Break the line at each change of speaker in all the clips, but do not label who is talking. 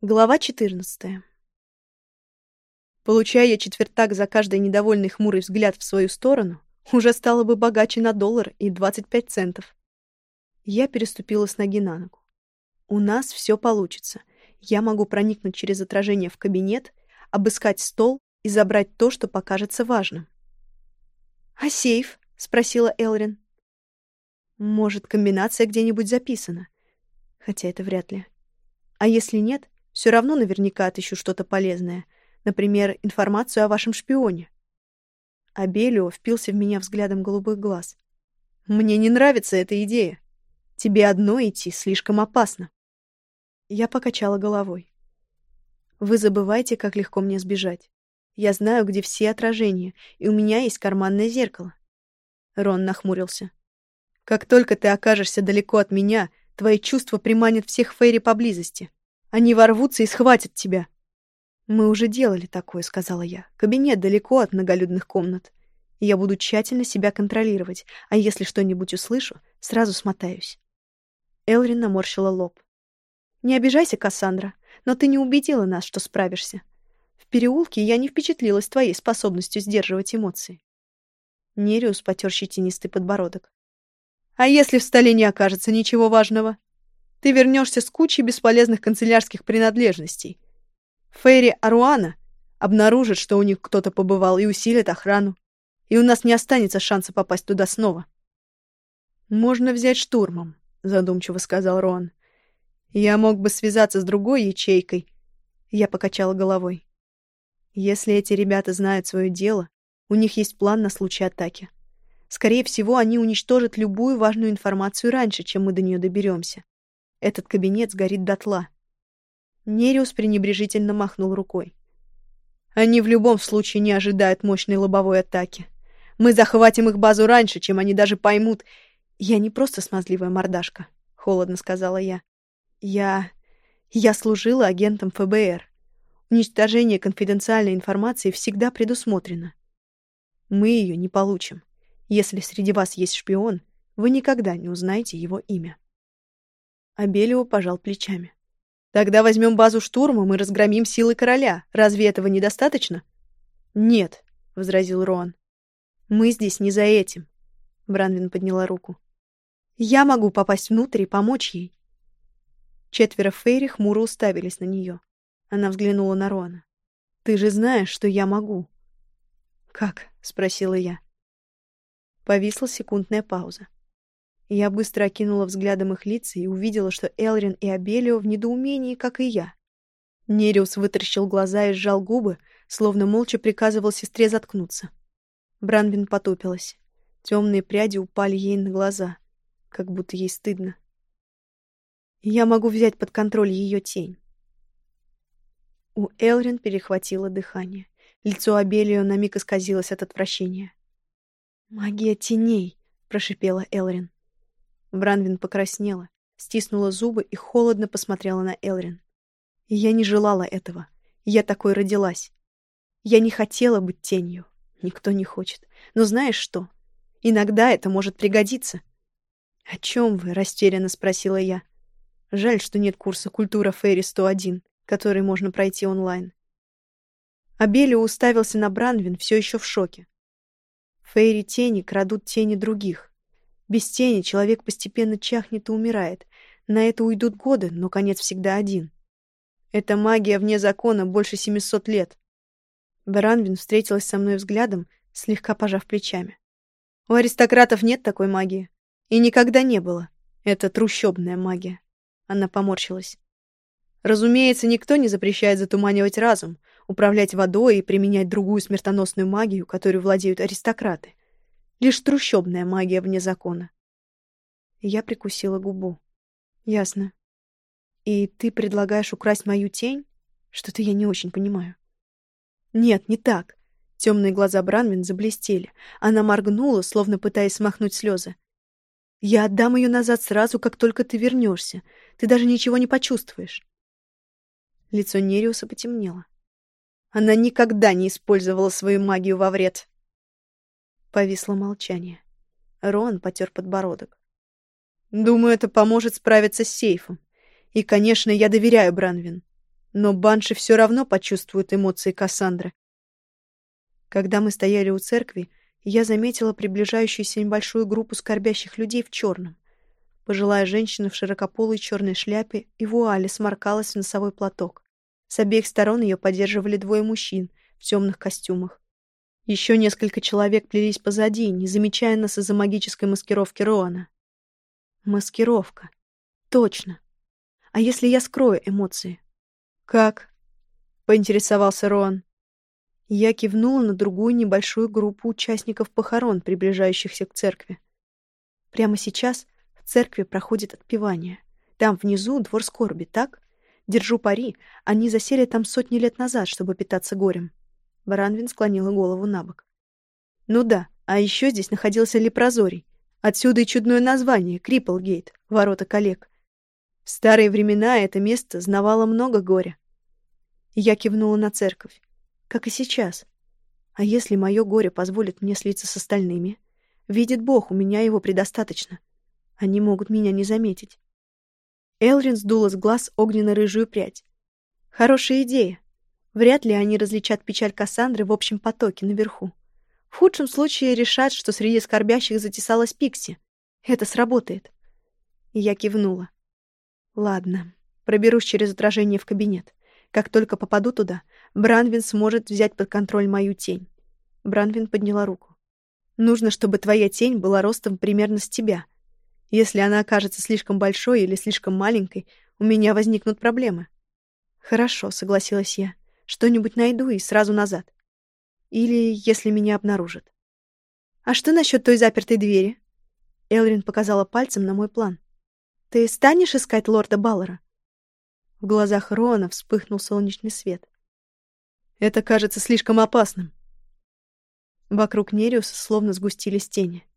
Глава 14. Получая четвертак за каждый недовольный хмурый взгляд в свою сторону, уже стало бы богаче на доллар и 25 центов. Я переступила с ноги на ногу. У нас все получится. Я могу проникнуть через отражение в кабинет, обыскать стол и забрать то, что покажется важным. «А сейф?» — спросила Элрин. «Может, комбинация где-нибудь записана. Хотя это вряд ли. А если нет, все равно наверняка отыщу что-то полезное. Например, информацию о вашем шпионе. Абелио впился в меня взглядом голубых глаз. «Мне не нравится эта идея. Тебе одно идти слишком опасно». Я покачала головой. «Вы забывайте, как легко мне сбежать. Я знаю, где все отражения, и у меня есть карманное зеркало». Рон нахмурился. «Как только ты окажешься далеко от меня, твои чувства приманят всех Фейри поблизости. Они ворвутся и схватят тебя. Мы уже делали такое, сказала я. Кабинет далеко от многолюдных комнат. Я буду тщательно себя контролировать, а если что-нибудь услышу, сразу смотаюсь. Элрин наморщила лоб. Не обижайся, Кассандра, но ты не убедила нас, что справишься. В переулке я не впечатлилась твоей способностью сдерживать эмоции. Нериус потер щетинистый подбородок. А если в столе не окажется ничего важного? Ты вернешься с кучей бесполезных канцелярских принадлежностей. Фейри Аруана обнаружит, что у них кто-то побывал, и усилит охрану. И у нас не останется шанса попасть туда снова. «Можно взять штурмом», — задумчиво сказал Рон. «Я мог бы связаться с другой ячейкой». Я покачала головой. «Если эти ребята знают свое дело, у них есть план на случай атаки. Скорее всего, они уничтожат любую важную информацию раньше, чем мы до нее доберемся. Этот кабинет сгорит дотла. Нериус пренебрежительно махнул рукой. Они в любом случае не ожидают мощной лобовой атаки. Мы захватим их базу раньше, чем они даже поймут. Я не просто смазливая мордашка, холодно сказала я. Я... я служила агентом ФБР. Уничтожение конфиденциальной информации всегда предусмотрено. Мы ее не получим. Если среди вас есть шпион, вы никогда не узнаете его имя. Абелио пожал плечами. «Тогда возьмем базу штурмом и разгромим силы короля. Разве этого недостаточно?» «Нет», — возразил Роан. «Мы здесь не за этим», — Бранвин подняла руку. «Я могу попасть внутрь и помочь ей». Четверо Фейри хмуро уставились на нее. Она взглянула на Роана. «Ты же знаешь, что я могу». «Как?» — спросила я. Повисла секундная пауза. Я быстро окинула взглядом их лица и увидела, что Элрин и Абелио в недоумении, как и я. Нериус вытаращил глаза и сжал губы, словно молча приказывал сестре заткнуться. Бранвин потупилась. Темные пряди упали ей на глаза, как будто ей стыдно. Я могу взять под контроль ее тень. У Элрин перехватило дыхание. Лицо Абелио на миг исказилось от отвращения. «Магия теней!» — прошипела Элрин. Бранвин покраснела, стиснула зубы и холодно посмотрела на Элрин. я не желала этого. Я такой родилась. Я не хотела быть тенью. Никто не хочет. Но знаешь что? Иногда это может пригодиться. «О чем вы?» — растерянно спросила я. Жаль, что нет курса «Культура Фейри 101», который можно пройти онлайн. Абелио уставился на Бранвин все еще в шоке. Фейри тени крадут тени других. Без тени человек постепенно чахнет и умирает. На это уйдут годы, но конец всегда один. Эта магия вне закона больше 700 лет. Баранвин встретилась со мной взглядом, слегка пожав плечами. У аристократов нет такой магии. И никогда не было. Это трущобная магия. Она поморщилась. Разумеется, никто не запрещает затуманивать разум, управлять водой и применять другую смертоносную магию, которой владеют аристократы. Лишь трущобная магия вне закона. Я прикусила губу. Ясно. И ты предлагаешь украсть мою тень? Что-то я не очень понимаю. Нет, не так. Темные глаза Бранвин заблестели. Она моргнула, словно пытаясь смахнуть слезы. Я отдам ее назад сразу, как только ты вернешься. Ты даже ничего не почувствуешь. Лицо Нериуса потемнело. Она никогда не использовала свою магию во вред. Повисло молчание. Рон потер подбородок. «Думаю, это поможет справиться с сейфом. И, конечно, я доверяю Бранвин. Но банши все равно почувствуют эмоции Кассандры. Когда мы стояли у церкви, я заметила приближающуюся небольшую группу скорбящих людей в черном. Пожилая женщина в широкополой черной шляпе и вуале сморкалась в носовой платок. С обеих сторон ее поддерживали двое мужчин в темных костюмах. Еще несколько человек плелись позади, не замечая нас из-за магической маскировки Роана. Маскировка. Точно. А если я скрою эмоции? Как? Поинтересовался Роан. Я кивнула на другую небольшую группу участников похорон, приближающихся к церкви. Прямо сейчас в церкви проходит отпевание. Там внизу двор скорби, так? Держу пари, они засели там сотни лет назад, чтобы питаться горем. Баранвин склонила голову на бок. Ну да, а еще здесь находился Лепрозорий. Отсюда и чудное название — Крипплгейт, ворота коллег. В старые времена это место знавало много горя. Я кивнула на церковь как и сейчас. А если мое горе позволит мне слиться с остальными? Видит Бог, у меня его предостаточно. Они могут меня не заметить. Элрин сдула с глаз огненно-рыжую прядь. Хорошая идея. Вряд ли они различат печаль Кассандры в общем потоке наверху. В худшем случае решат, что среди скорбящих затесалась Пикси. Это сработает. Я кивнула. Ладно, проберусь через отражение в кабинет. Как только попаду туда, Бранвин сможет взять под контроль мою тень. Бранвин подняла руку. Нужно, чтобы твоя тень была ростом примерно с тебя. Если она окажется слишком большой или слишком маленькой, у меня возникнут проблемы. Хорошо, согласилась я. Что-нибудь найду и сразу назад. Или если меня обнаружат. А что насчет той запертой двери? Элрин показала пальцем на мой план. Ты станешь искать лорда Баллара? В глазах Рона вспыхнул солнечный свет. Это кажется слишком опасным. Вокруг Нериуса словно сгустились тени.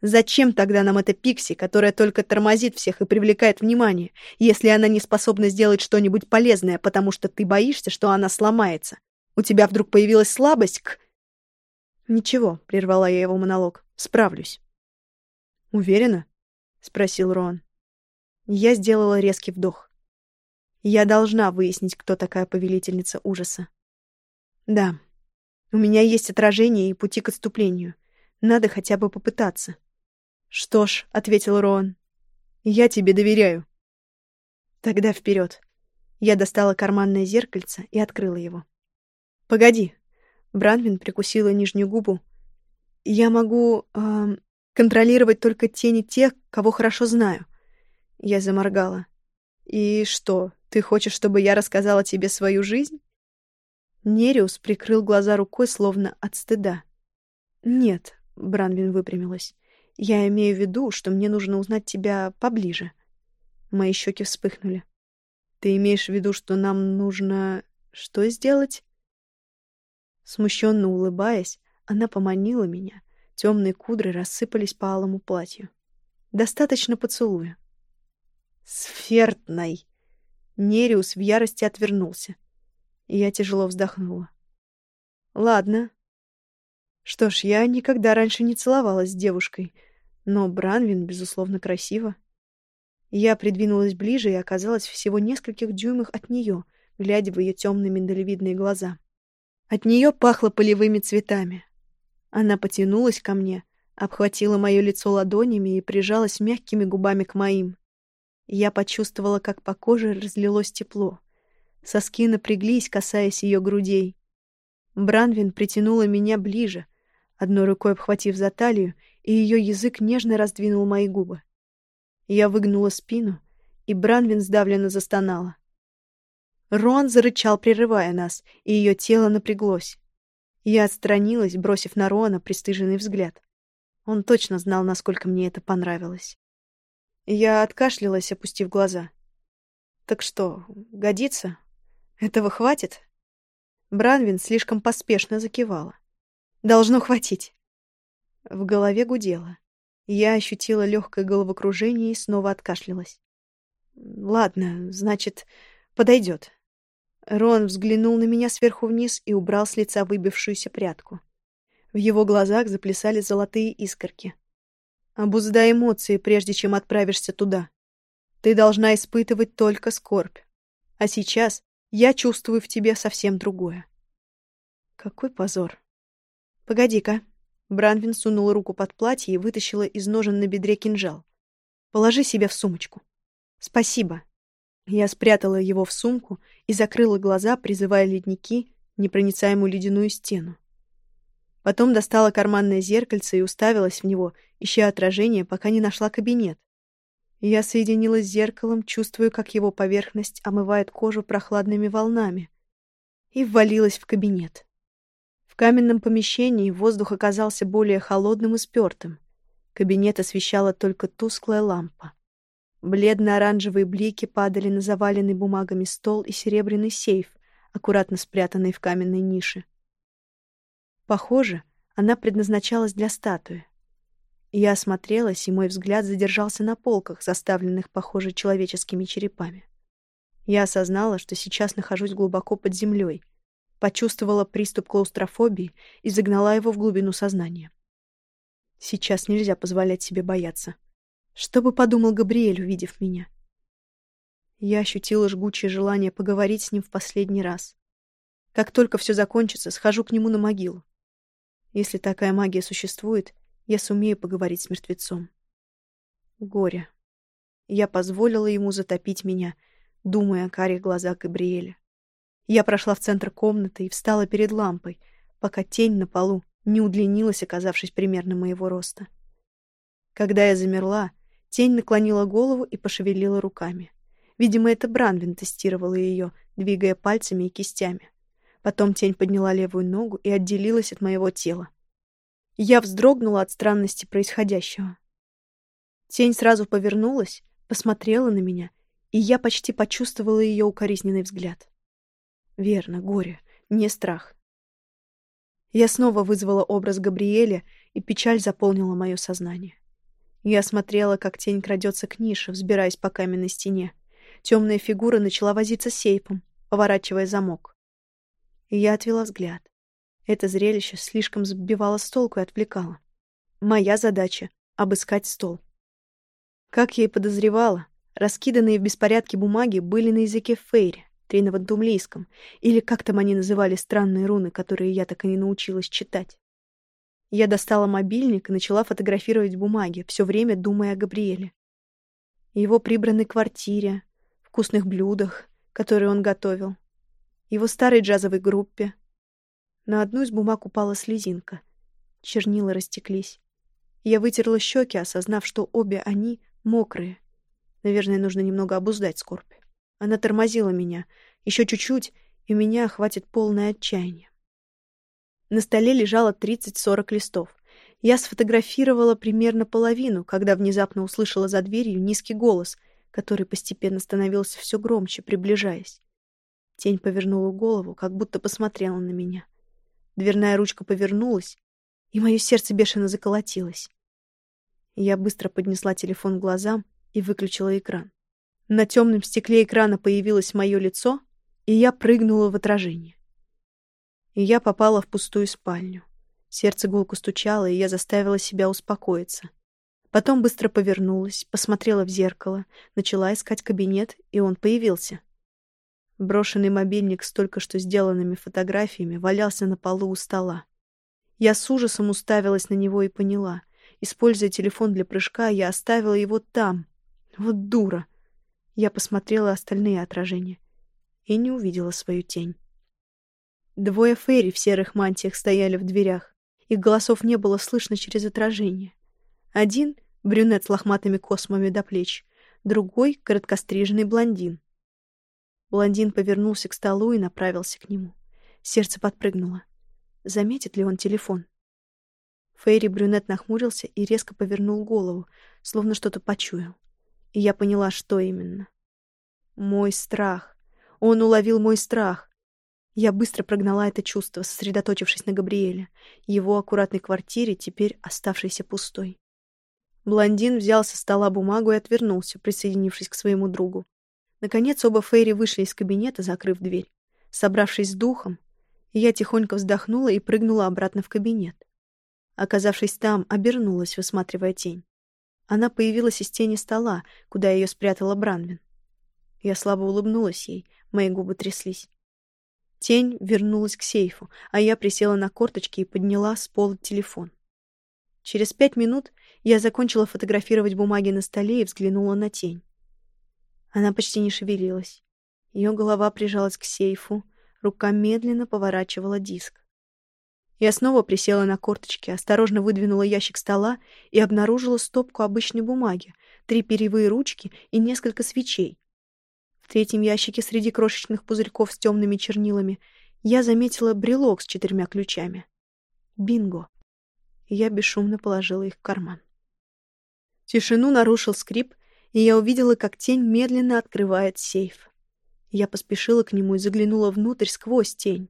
Зачем тогда нам эта Пикси, которая только тормозит всех и привлекает внимание, если она не способна сделать что-нибудь полезное, потому что ты боишься, что она сломается? У тебя вдруг появилась слабость к... Ничего, прервала я его монолог. Справлюсь. Уверена? спросил Рон. Я сделала резкий вдох. Я должна выяснить, кто такая повелительница ужаса. Да, у меня есть отражение и пути к отступлению. Надо хотя бы попытаться. Что ж, — ответил Роан, — я тебе доверяю. Тогда вперед. Я достала карманное зеркальце и открыла его. Погоди. Бранвин прикусила нижнюю губу. Я могу э, контролировать только тени тех, кого хорошо знаю. Я заморгала. И что, ты хочешь, чтобы я рассказала тебе свою жизнь? Нериус прикрыл глаза рукой, словно от стыда. Нет, Бранвин выпрямилась. Я имею в виду, что мне нужно узнать тебя поближе. Мои щеки вспыхнули. Ты имеешь в виду, что нам нужно что сделать? Смущенно улыбаясь, она поманила меня. Темные кудры рассыпались по алому платью. Достаточно поцелуя. Сфертной! Нериус в ярости отвернулся. Я тяжело вздохнула. Ладно. Что ж, я никогда раньше не целовалась с девушкой, но Бранвин, безусловно, красиво. Я придвинулась ближе и оказалась всего нескольких дюймах от нее, глядя в ее темные миндалевидные глаза. От нее пахло полевыми цветами. Она потянулась ко мне, обхватила мое лицо ладонями и прижалась мягкими губами к моим. Я почувствовала, как по коже разлилось тепло. Соски напряглись, касаясь ее грудей. Бранвин притянула меня ближе, одной рукой обхватив за талию, и ее язык нежно раздвинул мои губы. Я выгнула спину, и Бранвин сдавленно застонала. Рон зарычал, прерывая нас, и ее тело напряглось. Я отстранилась, бросив на Рона пристыженный взгляд. Он точно знал, насколько мне это понравилось. Я откашлялась, опустив глаза. «Так что, годится? Этого хватит?» Бранвин слишком поспешно закивала. «Должно хватить». В голове гудело. Я ощутила легкое головокружение и снова откашлялась. «Ладно, значит, подойдет». Рон взглянул на меня сверху вниз и убрал с лица выбившуюся прядку. В его глазах заплясали золотые искорки. Обуздай эмоции, прежде чем отправишься туда. Ты должна испытывать только скорбь. А сейчас Я чувствую в тебе совсем другое. Какой позор. Погоди-ка. Бранвин сунула руку под платье и вытащила из ножен на бедре кинжал. Положи себе в сумочку. Спасибо. Я спрятала его в сумку и закрыла глаза, призывая ледники, непроницаемую ледяную стену. Потом достала карманное зеркальце и уставилась в него, ища отражение, пока не нашла кабинет. Я соединилась с зеркалом, чувствуя, как его поверхность омывает кожу прохладными волнами, и ввалилась в кабинет. Каменном помещении воздух оказался более холодным и спёртым. Кабинет освещала только тусклая лампа. Бледно-оранжевые блики падали на заваленный бумагами стол и серебряный сейф, аккуратно спрятанный в каменной нише. Похоже, она предназначалась для статуи. Я осмотрелась, и мой взгляд задержался на полках, заставленных, похоже, человеческими черепами. Я осознала, что сейчас нахожусь глубоко под землей, почувствовала приступ клаустрофобии и загнала его в глубину сознания. Сейчас нельзя позволять себе бояться. Что бы подумал Габриэль, увидев меня? Я ощутила жгучее желание поговорить с ним в последний раз. Как только все закончится, схожу к нему на могилу. Если такая магия существует, я сумею поговорить с мертвецом. Горе. Я позволила ему затопить меня, думая о карих глазах Габриэля. Я прошла в центр комнаты и встала перед лампой, пока тень на полу не удлинилась, оказавшись примерно моего роста. Когда я замерла, тень наклонила голову и пошевелила руками. Видимо, это Бранвин тестировала ее, двигая пальцами и кистями. Потом тень подняла левую ногу и отделилась от моего тела. Я вздрогнула от странности происходящего. Тень сразу повернулась, посмотрела на меня, и я почти почувствовала ее укоризненный взгляд. Верно, горе, не страх. Я снова вызвала образ Габриэля, и печаль заполнила мое сознание. Я смотрела, как тень крадется к нише, взбираясь по каменной стене. Темная фигура начала возиться сейфом, поворачивая замок. Я отвела взгляд. Это зрелище слишком сбивало с толку и отвлекало. Моя задача — обыскать стол. Как я и подозревала, раскиданные в беспорядке бумаги были на языке фейри, тринавантумлийском, или как там они называли странные руны, которые я так и не научилась читать. Я достала мобильник и начала фотографировать бумаги, все время думая о Габриэле. Его прибранной квартире, вкусных блюдах, которые он готовил, его старой джазовой группе, на одну из бумаг упала слезинка. Чернила растеклись. Я вытерла щеки, осознав, что обе они мокрые. Наверное, нужно немного обуздать скорбь. Она тормозила меня. Еще чуть-чуть, и меня охватит полное отчаяние. На столе лежало 30-40 листов. Я сфотографировала примерно половину, когда внезапно услышала за дверью низкий голос, который постепенно становился все громче, приближаясь. Тень повернула голову, как будто посмотрела на меня. Дверная ручка повернулась, и мое сердце бешено заколотилось. Я быстро поднесла телефон к глазам и выключила экран. На темном стекле экрана появилось мое лицо, и я прыгнула в отражение. И я попала в пустую спальню. Сердце гулко стучало, и я заставила себя успокоиться. Потом быстро повернулась, посмотрела в зеркало, начала искать кабинет, и он появился. Брошенный мобильник с только что сделанными фотографиями валялся на полу у стола. Я с ужасом уставилась на него и поняла. Используя телефон для прыжка, я оставила его там. Вот дура. Я посмотрела остальные отражения и не увидела свою тень. Двое фейри в серых мантиях стояли в дверях. Их голосов не было слышно через отражение. Один — брюнет с лохматыми космами до плеч, другой — короткостриженный блондин. Блондин повернулся к столу и направился к нему. Сердце подпрыгнуло. Заметит ли он телефон? Фейри брюнет нахмурился и резко повернул голову, словно что-то почуял. И я поняла, что именно. Мой страх. Он уловил мой страх. Я быстро прогнала это чувство, сосредоточившись на Габриэле, его аккуратной квартире, теперь оставшейся пустой. Блондин взял со стола бумагу и отвернулся, присоединившись к своему другу. Наконец оба Фейри вышли из кабинета, закрыв дверь. Собравшись с духом, я тихонько вздохнула и прыгнула обратно в кабинет. Оказавшись там, обернулась, высматривая тень. Она появилась из тени стола, куда ее спрятала Бранвин. Я слабо улыбнулась ей, мои губы тряслись. Тень вернулась к сейфу, а я присела на корточки и подняла с пола телефон. Через пять минут я закончила фотографировать бумаги на столе и взглянула на тень. Она почти не шевелилась. Ее голова прижалась к сейфу, рука медленно поворачивала диск. Я снова присела на корточки, осторожно выдвинула ящик стола и обнаружила стопку обычной бумаги, три перьевые ручки и несколько свечей. В третьем ящике среди крошечных пузырьков с темными чернилами я заметила брелок с четырьмя ключами. Бинго! Я бесшумно положила их в карман. Тишину нарушил скрип, и я увидела, как тень медленно открывает сейф. Я поспешила к нему и заглянула внутрь сквозь тень.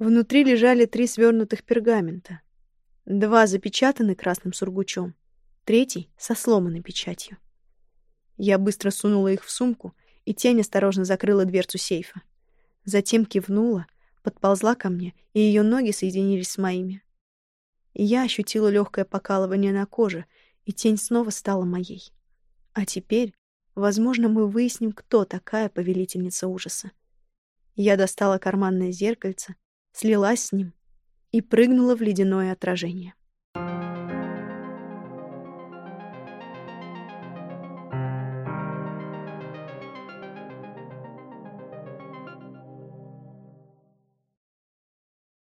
Внутри лежали три свернутых пергамента. Два запечатаны красным сургучом, третий — со сломанной печатью. Я быстро сунула их в сумку, и тень осторожно закрыла дверцу сейфа. Затем кивнула, подползла ко мне, и ее ноги соединились с моими. Я ощутила легкое покалывание на коже, и тень снова стала моей. А теперь, возможно, мы выясним, кто такая повелительница ужаса. Я достала карманное зеркальце, слилась с ним и прыгнула в ледяное отражение.